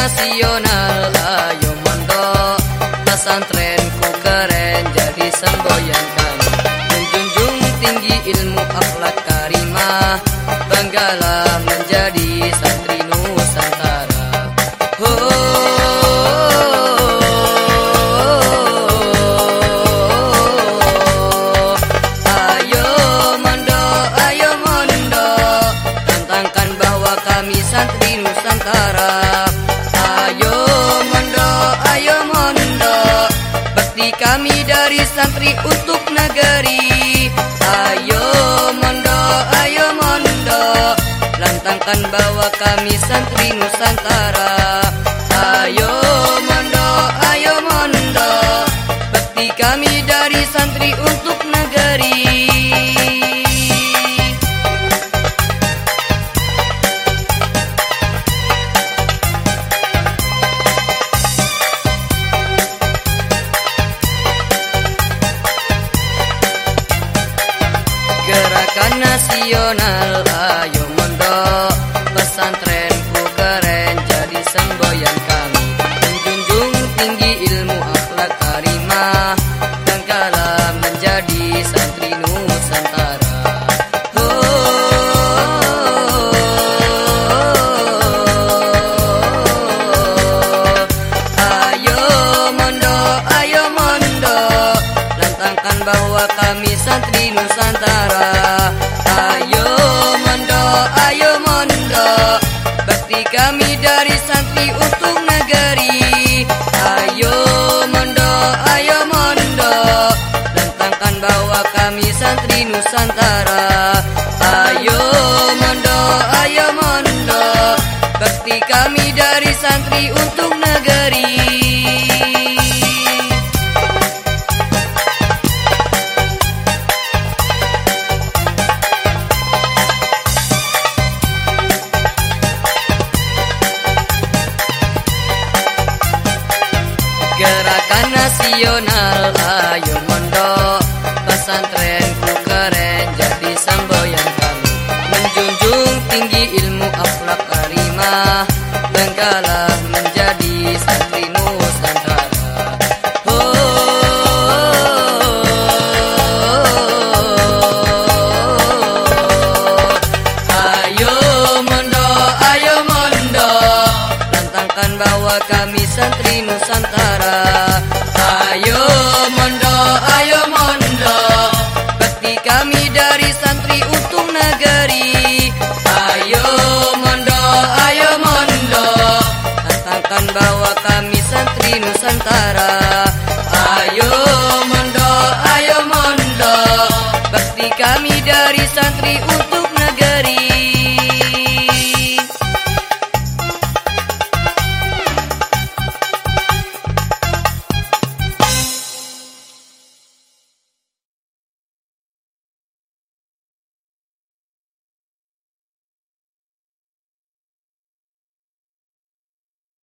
nasional Ayo mondok Pesantrenku keren jadi semboyan kami. Menjunjung tinggi ilmu akhlak karimah Banggalah menjadi santri dari santri untuk negeri. Ayo mondok, ayo mondok Lantangkan bahwa kami santri Nusantara. Ayo mondok, ayo mondok Bakti kami dari santri untuk negeri Gerakan nasional ayo mondok. Pesantrenku keren jadi semboyan kami. Menjunjung tinggi ilmu akhlak karimah Dan kala menjadi santri Nusantara Bakti kami dari santri untuk negeri. Ayo mondok, ayo mondok Lantangkan bahwa kami santri Nusantara. Ayo mondok, ayo mondok Bakti kami dari santri untuk negeri nasional ayo mondok Pesantrenku keren jadi semboyan kami. Menjunjung tinggi ilmu akhlak karimah Bengkalah menjadi santri Nusantara Oh, Ayo mondok, ayo mondok. Bahwa kami santri Nusantara santri untuk